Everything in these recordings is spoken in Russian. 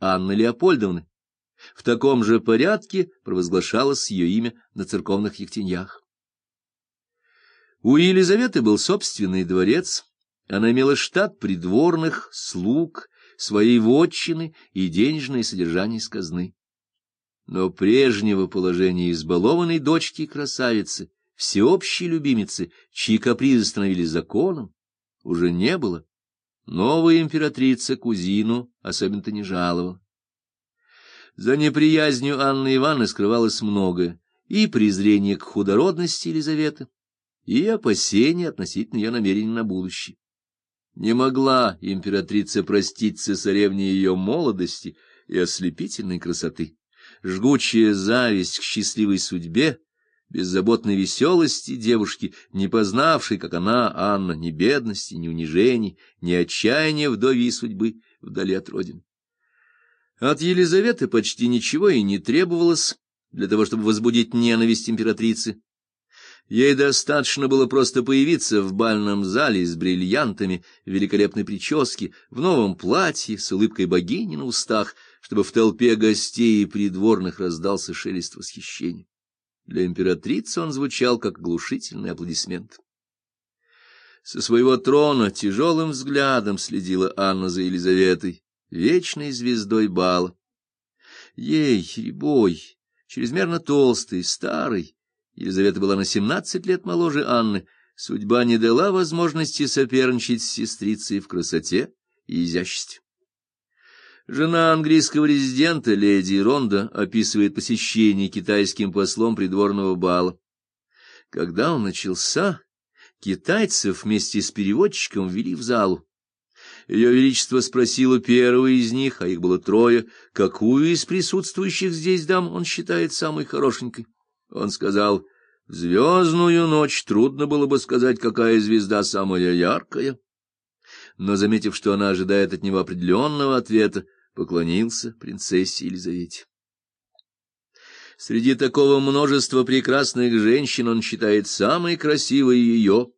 Анны Леопольдовны. В таком же порядке провозглашалось ее имя на церковных ектеньях. У Елизаветы был собственный дворец, она имела штат придворных, слуг, своей вотчины и денежное содержание из казны. Но прежнего положения избалованной дочки и красавицы, всеобщей любимицы, чьи капризы становились законом, уже не было. Новая императрица кузину особенно-то не жаловала. За неприязнью Анны Ивановны скрывалось многое, и презрение к худородности Елизаветы, и опасения относительно ее намерений на будущее. Не могла императрица простить цесаревне ее молодости и ослепительной красоты. Жгучая зависть к счастливой судьбе, беззаботной веселости девушки, не познавшей, как она, Анна, ни бедности, ни унижений, ни отчаяния вдовьей судьбы вдали от родины. От Елизаветы почти ничего и не требовалось для того, чтобы возбудить ненависть императрицы. Ей достаточно было просто появиться в бальном зале с бриллиантами, великолепной прическе, в новом платье, с улыбкой богини на устах, чтобы в толпе гостей и придворных раздался шелест восхищения. Для императрицы он звучал как глушительный аплодисмент. Со своего трона тяжелым взглядом следила Анна за Елизаветой, вечной звездой бала. Ей, рябой, чрезмерно толстый, старый, Елизавета была на семнадцать лет моложе Анны. Судьба не дала возможности соперничать с сестрицей в красоте и изяществе. Жена английского резидента, леди Ронда, описывает посещение китайским послом придворного бала. Когда он начался, китайцев вместе с переводчиком ввели в залу. Ее Величество спросило первого из них, а их было трое, какую из присутствующих здесь дам он считает самой хорошенькой. Он сказал, в звездную ночь трудно было бы сказать, какая звезда самая яркая. Но, заметив, что она ожидает от него определенного ответа, поклонился принцессе Елизавете. Среди такого множества прекрасных женщин он считает самой красивой ее.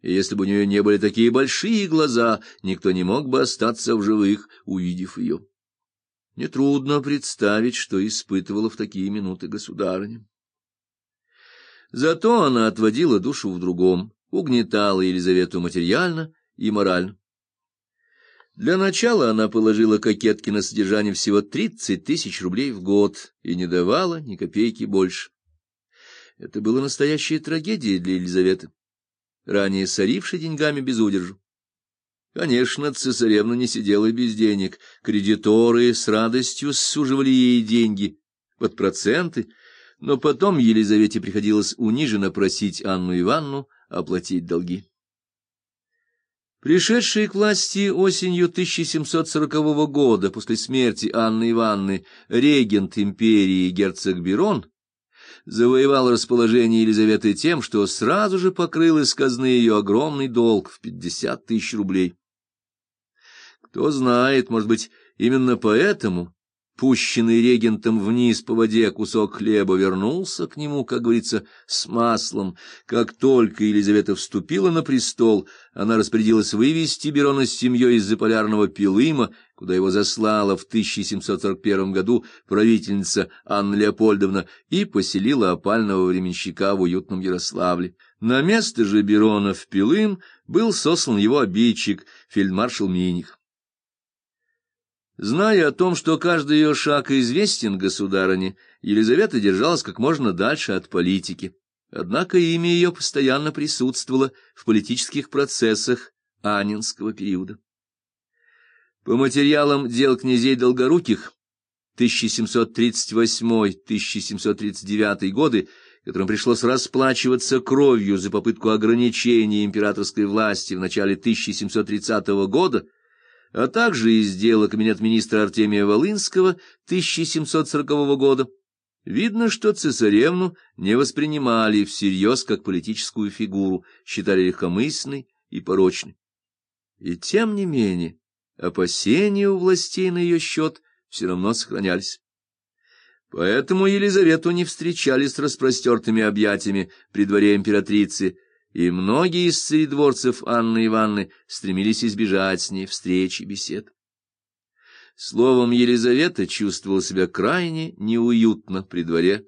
И если бы у нее не были такие большие глаза, никто не мог бы остаться в живых, увидев ее. Нетрудно представить, что испытывала в такие минуты государыня. Зато она отводила душу в другом, угнетала Елизавету материально и морально. Для начала она положила кокетке на содержание всего тридцать тысяч рублей в год и не давала ни копейки больше. Это была настоящая трагедия для Елизаветы, ранее сорившей деньгами без удержу. Конечно, цесаревна не сидела без денег, кредиторы с радостью суживали ей деньги под проценты, но потом Елизавете приходилось униженно просить Анну Ивановну оплатить долги. Пришедший к власти осенью 1740 года после смерти Анны Ивановны регент империи герцог Берон завоевал расположение Елизаветы тем, что сразу же покрыл из казны ее огромный долг в 50 тысяч рублей. Кто знает, может быть, именно поэтому Пущенный регентом вниз по воде кусок хлеба вернулся к нему, как говорится, с маслом. Как только Елизавета вступила на престол, она распорядилась вывести Берона с семьей из заполярного Пилыма, куда его заслала в 1741 году правительница Анна Леопольдовна, и поселила опального временщика в уютном Ярославле. На место же Берона в Пилым был сослан его обидчик, фельдмаршал Миних. Зная о том, что каждый ее шаг известен государыне, Елизавета держалась как можно дальше от политики. Однако имя ее постоянно присутствовало в политических процессах Анинского периода. По материалам дел князей Долгоруких 1738-1739 годы, которым пришлось расплачиваться кровью за попытку ограничения императорской власти в начале 1730 года, а также из дела кабинет-министра Артемия Волынского 1740 года, видно, что цесаревну не воспринимали всерьез как политическую фигуру, считали легкомысленной и порочной. И тем не менее, опасения у властей на ее счет все равно сохранялись. Поэтому Елизавету не встречали с распростертыми объятиями при дворе императрицы, и многие из царедворцев Анны Ивановны стремились избежать с ней встречи и бесед. Словом, Елизавета чувствовала себя крайне неуютно при дворе